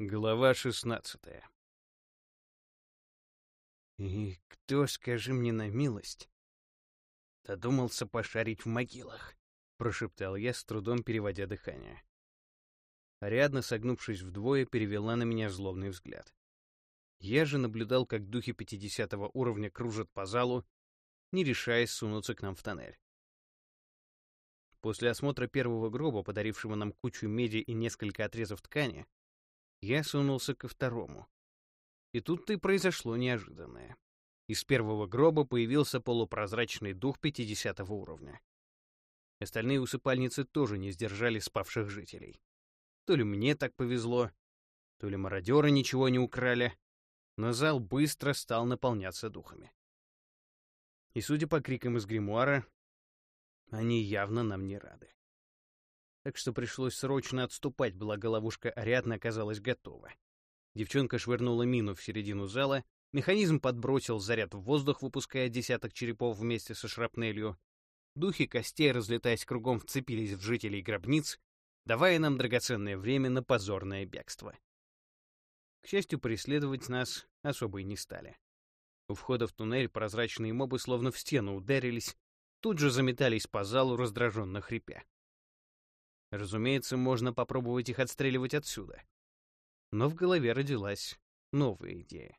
Глава шестнадцатая. И кто, скажи мне на милость, додумался пошарить в могилах, прошептал я, с трудом переводя дыхание. Ариадна, согнувшись вдвое, перевела на меня злобный взгляд. Я же наблюдал, как духи пятидесятого уровня кружат по залу, не решаясь сунуться к нам в тоннель. После осмотра первого гроба, подарившего нам кучу меди и несколько отрезов ткани, я сунулся ко второму. И тут-то и произошло неожиданное. Из первого гроба появился полупрозрачный дух 50 уровня. Остальные усыпальницы тоже не сдержали спавших жителей. То ли мне так повезло, то ли мародеры ничего не украли, но зал быстро стал наполняться духами. И, судя по крикам из гримуара, они явно нам не рады так что пришлось срочно отступать, благо ловушка Ариадны оказалась готова. Девчонка швырнула мину в середину зала, механизм подбросил заряд в воздух, выпуская десяток черепов вместе со шрапнелью. Духи костей, разлетаясь кругом, вцепились в жителей гробниц, давая нам драгоценное время на позорное бегство. К счастью, преследовать нас особо и не стали. У входа в туннель прозрачные мобы словно в стену ударились, тут же заметались по залу, раздраженно хрипя. Разумеется, можно попробовать их отстреливать отсюда. Но в голове родилась новая идея.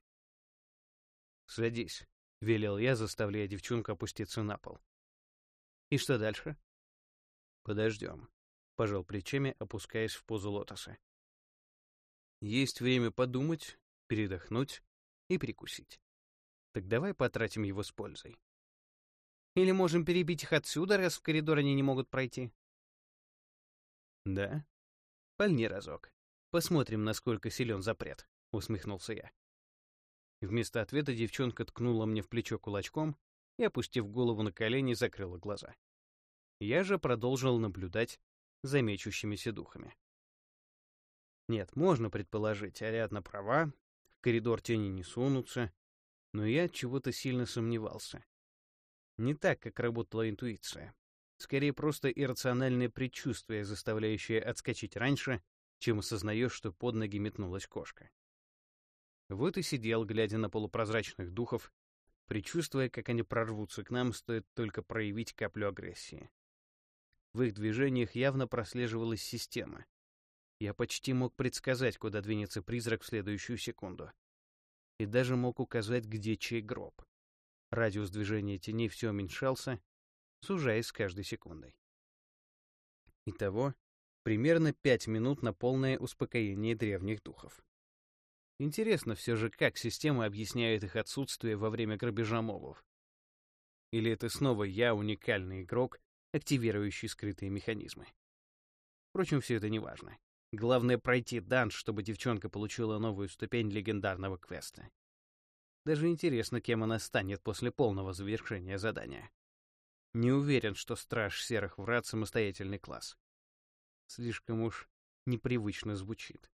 «Садись», — велел я, заставляя девчонку опуститься на пол. «И что дальше?» «Подождем», — пожал плечами, опускаясь в позу лотоса. «Есть время подумать, передохнуть и прикусить. Так давай потратим его с пользой». «Или можем перебить их отсюда, раз в коридор они не могут пройти?» «Да? Пальни разок. Посмотрим, насколько силен запрет», — усмехнулся я. Вместо ответа девчонка ткнула мне в плечо кулачком и, опустив голову на колени, закрыла глаза. Я же продолжил наблюдать за мечущимися духами. Нет, можно предположить, Ариадна права, в коридор тени не сунутся, но я чего-то сильно сомневался. Не так, как работала интуиция. Скорее, просто иррациональное предчувствие, заставляющее отскочить раньше, чем осознаешь, что под ноги метнулась кошка. Вот и сидел, глядя на полупрозрачных духов, предчувствуя, как они прорвутся к нам, стоит только проявить каплю агрессии. В их движениях явно прослеживалась система. Я почти мог предсказать, куда двинется призрак в следующую секунду. И даже мог указать, где чей гроб. Радиус движения теней все уменьшался, сужаясь с каждой секундой. Итого, примерно пять минут на полное успокоение древних духов. Интересно все же, как система объясняет их отсутствие во время грабежа мобов. Или это снова я, уникальный игрок, активирующий скрытые механизмы. Впрочем, все это не важно. Главное пройти данж, чтобы девчонка получила новую ступень легендарного квеста. Даже интересно, кем она станет после полного завершения задания. Не уверен, что Страж Серых Врат — самостоятельный класс. Слишком уж непривычно звучит.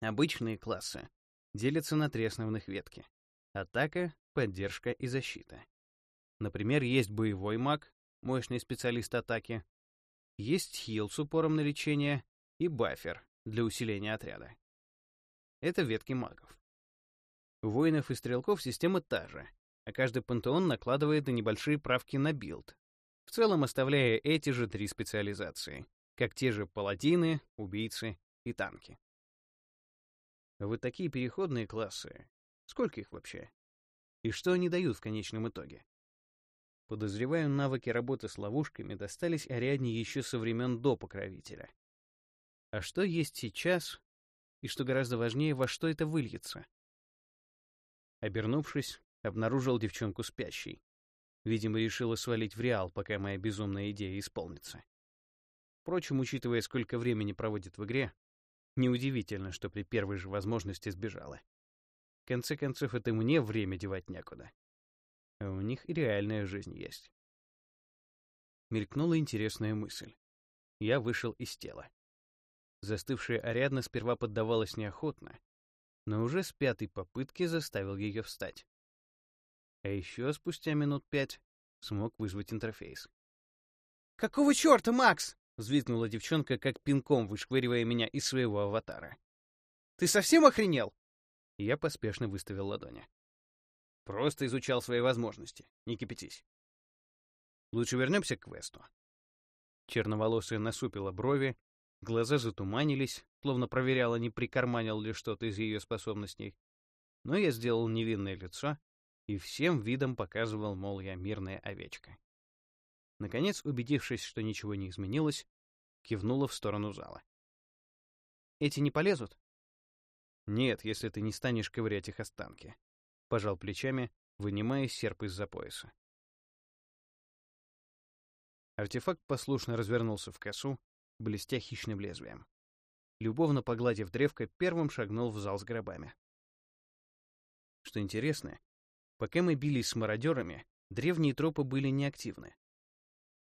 Обычные классы делятся на три основных ветки. Атака, поддержка и защита. Например, есть боевой маг, мощный специалист атаки, есть хил с упором на лечение и бафер для усиления отряда. Это ветки магов. У воинов и стрелков система та же, а каждый пантеон накладывает и небольшие правки на билд, в целом оставляя эти же три специализации, как те же паладины, убийцы и танки. Вот такие переходные классы. Сколько их вообще? И что они дают в конечном итоге? Подозреваю, навыки работы с ловушками достались Ариадне еще со времен до Покровителя. А что есть сейчас, и что гораздо важнее, во что это выльется? Обернувшись, обнаружил девчонку спящей. Видимо, решила свалить в Реал, пока моя безумная идея исполнится. Впрочем, учитывая, сколько времени проводит в игре, неудивительно, что при первой же возможности сбежала. В конце концов, это мне время девать некуда. А у них и реальная жизнь есть. Мелькнула интересная мысль. Я вышел из тела. Застывшая Ариадна сперва поддавалась неохотно, но уже с пятой попытки заставил ее встать а еще спустя минут пять смог вызвать интерфейс. «Какого черта, Макс?» — взвизгнула девчонка, как пинком вышвыривая меня из своего аватара. «Ты совсем охренел?» Я поспешно выставил ладони. Просто изучал свои возможности. Не кипятись. Лучше вернемся к квесту. Черноволосая насупила брови, глаза затуманились, словно проверяла, не прикарманил ли что-то из ее способностей. Но я сделал невинное лицо и всем видом показывал, мол, я мирная овечка. Наконец, убедившись, что ничего не изменилось, кивнула в сторону зала. «Эти не полезут?» «Нет, если ты не станешь ковырять их останки», — пожал плечами, вынимая серп из-за пояса. Артефакт послушно развернулся в косу, блестя хищным лезвием. Любовно погладив древко, первым шагнул в зал с гробами. Что интересно, пока мы бились с мародерами, древние тропы были неактивны.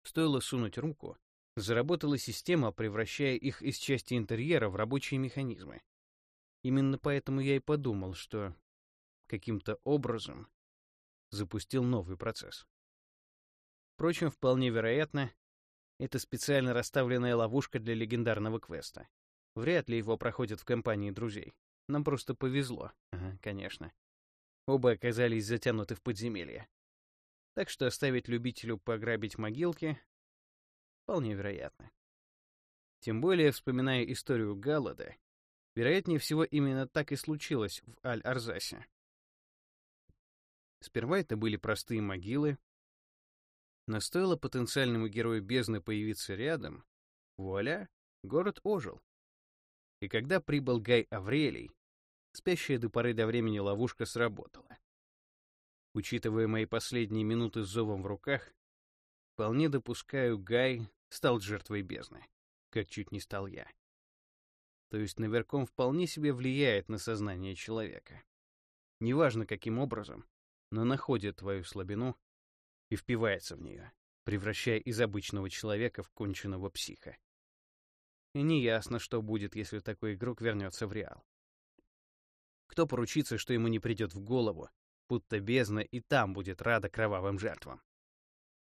Стоило сунуть руку, заработала система, превращая их из части интерьера в рабочие механизмы. Именно поэтому я и подумал, что каким-то образом запустил новый процесс. Впрочем, вполне вероятно, это специально расставленная ловушка для легендарного квеста. Вряд ли его проходят в компании друзей. Нам просто повезло. Ага, конечно. Оба оказались затянуты в подземелье. Так что оставить любителю пограбить могилки вполне вероятно. Тем более, вспоминая историю Галлада, вероятнее всего именно так и случилось в Аль-Арзасе. Сперва это были простые могилы, но стоило потенциальному герою бездны появиться рядом, вуаля, город ожил. И когда прибыл Гай Аврелий, спящая до поры до времени ловушка сработала. Учитывая мои последние минуты с зовом в руках, вполне допускаю, Гай стал жертвой бездны, как чуть не стал я. То есть наверком вполне себе влияет на сознание человека. Неважно, каким образом, но находит твою слабину и впивается в нее, превращая из обычного человека в конченного психа. И неясно, что будет, если такой игрок вернется в Реал. Кто поручится, что ему не придет в голову, будто бездна и там будет рада кровавым жертвам?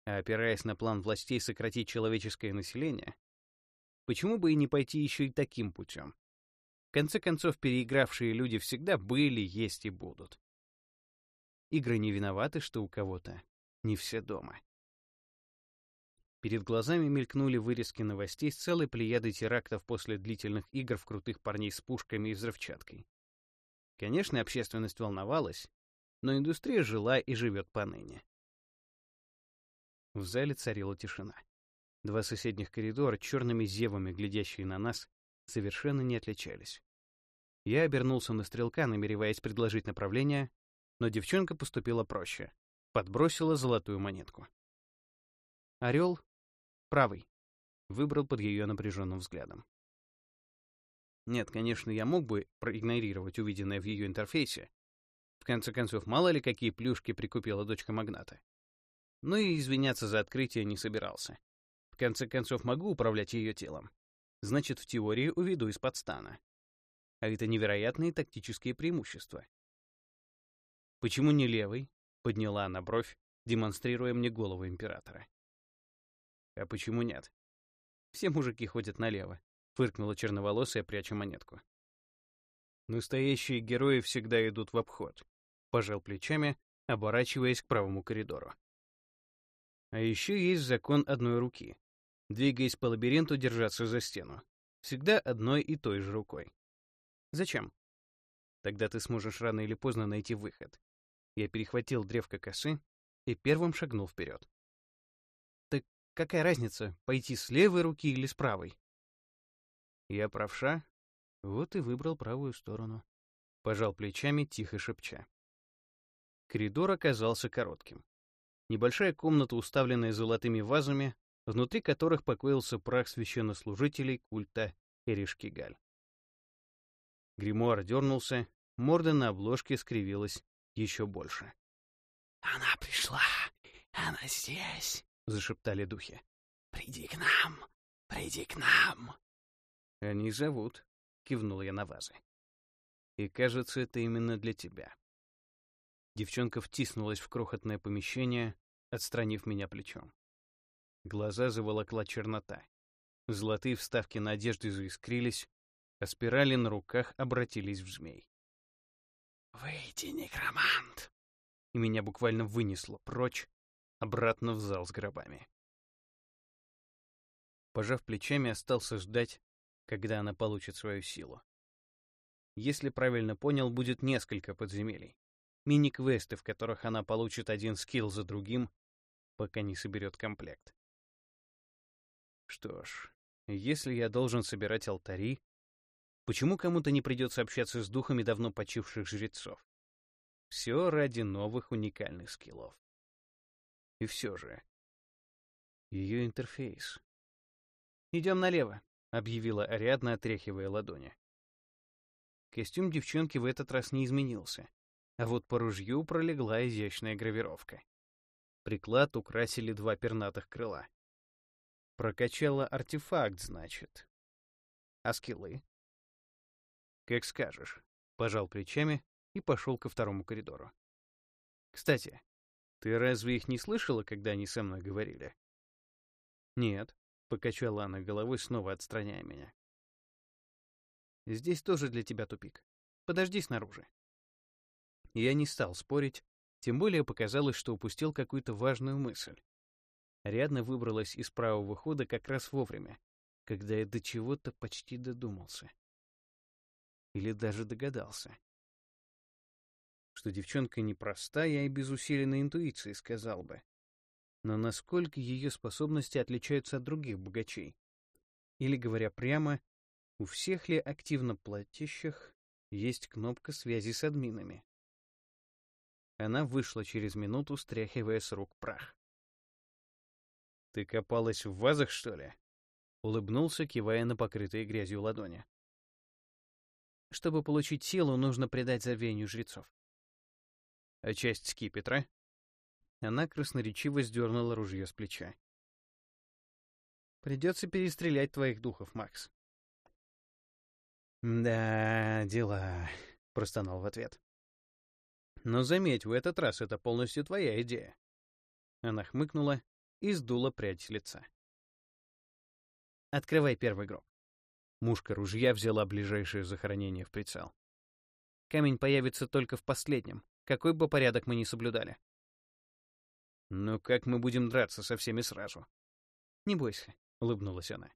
А опираясь на план властей сократить человеческое население, почему бы и не пойти еще и таким путем? В конце концов, переигравшие люди всегда были, есть и будут. Игры не виноваты, что у кого-то не все дома. Перед глазами мелькнули вырезки новостей с целой плеядой терактов после длительных игр в крутых парней с пушками и взрывчаткой. Конечно, общественность волновалась, но индустрия жила и живет поныне. В зале царила тишина. Два соседних коридора, черными зевами, глядящие на нас, совершенно не отличались. Я обернулся на стрелка, намереваясь предложить направление, но девчонка поступила проще подбросила золотую монетку. Орел правый. Выбрал под ее напряженным взглядом. Нет, конечно, я мог бы проигнорировать увиденное в ее интерфейсе. В конце концов, мало ли какие плюшки прикупила дочка магната. Но и извиняться за открытие не собирался. В конце концов, могу управлять ее телом. Значит, в теории уведу из-под стана. А это невероятные тактические преимущества. Почему не левый? Подняла она бровь, демонстрируя мне голову императора. «А почему нет?» «Все мужики ходят налево», — фыркнула черноволосая, пряча монетку. «Настоящие герои всегда идут в обход», — пожал плечами, оборачиваясь к правому коридору. А еще есть закон одной руки. Двигаясь по лабиринту, держаться за стену. Всегда одной и той же рукой. Зачем? Тогда ты сможешь рано или поздно найти выход. Я перехватил древко косы и первым шагнул вперед. Так какая разница, пойти с левой руки или с правой? Я правша, вот и выбрал правую сторону. Пожал плечами, тихо шепча. Коридор оказался коротким. Небольшая комната, уставленная золотыми вазами, внутри которых покоился прах священнослужителей культа Эришкигаль. Гримуар дернулся, морда на обложке скривилась еще больше. «Она пришла! Она здесь!» — зашептали духи. «Приди к нам! Приди к нам!» «Они зовут», — кивнул я на вазы. «И кажется, это именно для тебя». Девчонка втиснулась в крохотное помещение, отстранив меня плечом. Глаза заволокла чернота. Золотые вставки на одежде заискрились, а спирали на руках обратились в змей. «Выйди, некромант!» И меня буквально вынесло прочь, обратно в зал с гробами. Пожав плечами, остался ждать, когда она получит свою силу. Если правильно понял, будет несколько подземелий. Мини-квесты, в которых она получит один скилл за другим, пока не соберет комплект. Что ж, если я должен собирать алтари, почему кому-то не придется общаться с духами давно почивших жрецов? Все ради новых уникальных скиллов. И все же, ее интерфейс. «Идем налево», — объявила Ариадна, отряхивая ладони. Костюм девчонки в этот раз не изменился, а вот по ружью пролегла изящная гравировка. Приклад украсили два пернатых крыла. Прокачала артефакт, значит. А скиллы? Как скажешь. Пожал плечами и пошел ко второму коридору. Кстати, ты разве их не слышала, когда они со мной говорили? Нет, покачала она головой, снова отстраняя меня. Здесь тоже для тебя тупик. Подожди снаружи. Я не стал спорить, тем более показалось, что упустил какую-то важную мысль. Рядно выбралась из правого хода как раз вовремя, когда я до чего-то почти додумался. Или даже догадался. Что девчонка непроста, я и без усиленной интуиции сказал бы. Но насколько ее способности отличаются от других богачей? Или, говоря прямо, у всех ли активно платящих есть кнопка связи с админами? Она вышла через минуту, стряхивая с рук прах. «Ты копалась в вазах, что ли?» Улыбнулся, кивая на покрытые грязью ладони. «Чтобы получить силу, нужно предать забвению жрецов». «А часть скипетра?» Она красноречиво сдернула ружье с плеча. «Придется перестрелять твоих духов, Макс. «Да, дела», — простонал в ответ. «Но заметь, в этот раз это полностью твоя идея». Она хмыкнула и сдула прядь с лица. «Открывай первый гроб». Мушка ружья взяла ближайшее захоронение в прицел. «Камень появится только в последнем, какой бы порядок мы ни соблюдали». «Ну как мы будем драться со всеми сразу?» «Не бойся», — улыбнулась она.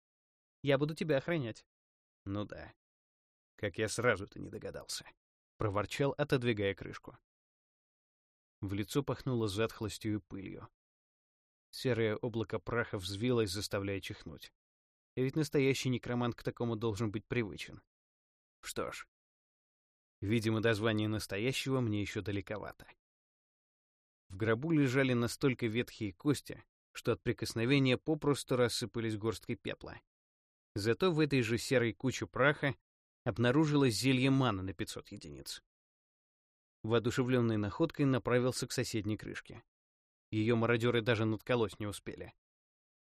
«Я буду тебя охранять». «Ну да, как я сразу-то не догадался. Проворчал, отодвигая крышку. В лицо пахнуло затхлостью и пылью. Серое облако праха взвилось, заставляя чихнуть. И ведь настоящий некромант к такому должен быть привычен. Что ж, видимо, до звания настоящего мне еще далековато. В гробу лежали настолько ветхие кости, что от прикосновения попросту рассыпались горстки пепла. Зато в этой же серой куче праха обнаружилось зелье мана на 500 единиц. Воодушевленный находкой направился к соседней крышке. Ее мародеры даже надколоть не успели.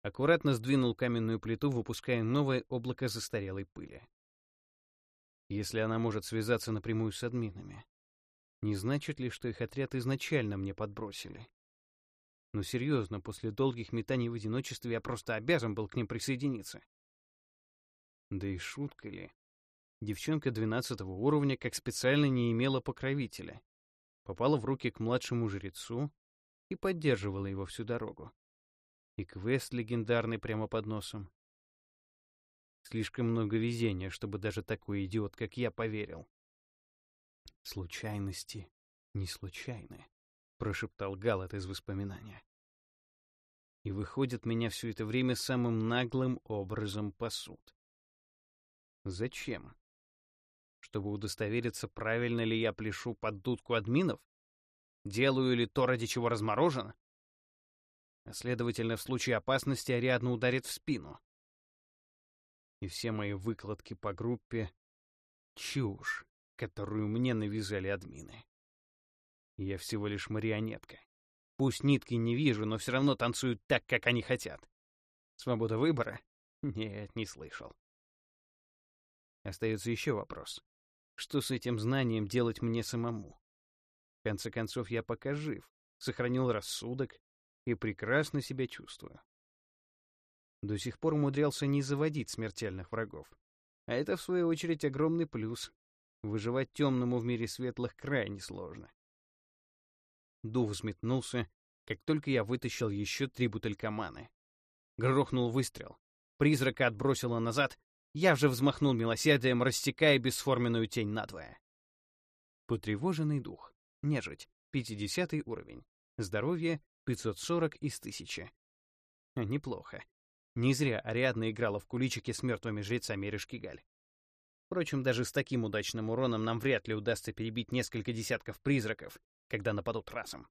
Аккуратно сдвинул каменную плиту, выпуская новое облако застарелой пыли. Если она может связаться напрямую с админами, не значит ли, что их отряд изначально мне подбросили? Но серьезно, после долгих метаний в одиночестве я просто обязан был к ним присоединиться. Да и шутка ли? Девчонка 12 уровня как специально не имела покровителя. Попала в руки к младшему жрецу и поддерживала его всю дорогу. И квест легендарный прямо под носом. Слишком много везения, чтобы даже такой идиот, как я, поверил. «Случайности не случайны», — прошептал Галат из воспоминания. И выходит, меня все это время самым наглым образом пасут. Зачем? чтобы удостовериться, правильно ли я пляшу под дудку админов? Делаю ли то, ради чего разморожено? А следовательно, в случае опасности Ариадна ударит в спину. И все мои выкладки по группе — чушь, которую мне навязали админы. Я всего лишь марионетка. Пусть нитки не вижу, но все равно танцуют так, как они хотят. Свобода выбора? Нет, не слышал. Остается еще вопрос. Что с этим знанием делать мне самому? В конце концов, я пока жив, сохранил рассудок и прекрасно себя чувствую. До сих пор умудрялся не заводить смертельных врагов. А это, в свою очередь, огромный плюс. Выживать темному в мире светлых крайне сложно. Дух взметнулся, как только я вытащил еще три бутылька маны. Грохнул выстрел. Призрака отбросило назад, я же взмахнул милосердием, рассекая бесформенную тень надвое. Потревоженный дух. Нежить. 50 уровень. Здоровье 540 из 1000. Неплохо. Не зря Ариадна играла в куличики с мертвыми жрецами Решкигаль. Впрочем, даже с таким удачным уроном нам вряд ли удастся перебить несколько десятков призраков, когда нападут разом.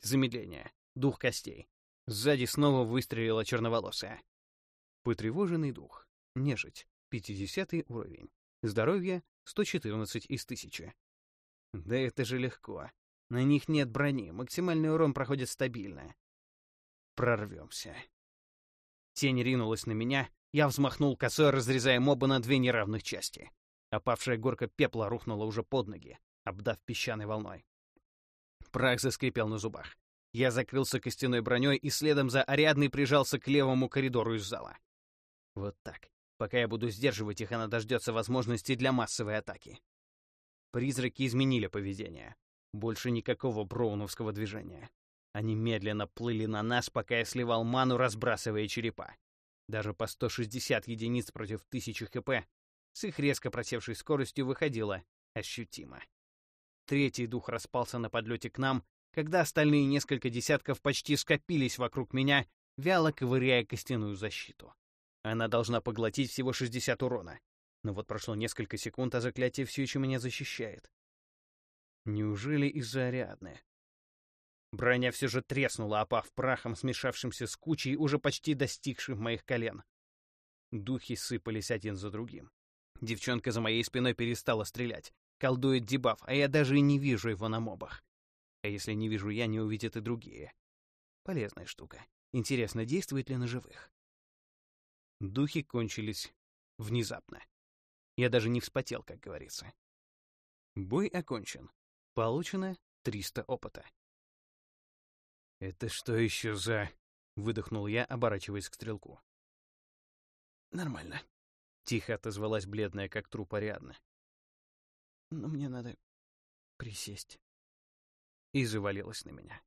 Замедление. Дух костей. Сзади снова выстрелила черноволосая. Потревоженный дух. Нежить. 50 уровень. Здоровье 114 из 1000. Да это же легко. На них нет брони, максимальный урон проходит стабильно. Прорвемся. Тень ринулась на меня, я взмахнул косой, разрезая моба на две неравных части. Опавшая горка пепла рухнула уже под ноги, обдав песчаной волной. Прах заскрипел на зубах. Я закрылся костяной броней и следом за Ариадной прижался к левому коридору из зала. Вот так. Пока я буду сдерживать их, она дождется возможности для массовой атаки. Призраки изменили поведение. Больше никакого броуновского движения. Они медленно плыли на нас, пока я сливал ману, разбрасывая черепа. Даже по 160 единиц против 1000 хп с их резко просевшей скоростью выходило ощутимо. Третий дух распался на подлете к нам, когда остальные несколько десятков почти скопились вокруг меня, вяло ковыряя костяную защиту. Она должна поглотить всего 60 урона. Но вот прошло несколько секунд, а заклятие все еще меня защищает. Неужели из-за Ариадны? Броня все же треснула, опав прахом, смешавшимся с кучей, уже почти достигших моих колен. Духи сыпались один за другим. Девчонка за моей спиной перестала стрелять. Колдует дебаф, а я даже и не вижу его на мобах. А если не вижу я, не увидят и другие. Полезная штука. Интересно, действует ли на живых? Духи кончились внезапно. Я даже не вспотел, как говорится. Бой окончен. Получено 300 опыта. «Это что еще за...» — выдохнул я, оборачиваясь к стрелку. «Нормально», — тихо отозвалась бледная, как труп Ариадна. «Но мне надо присесть». И завалилась на меня.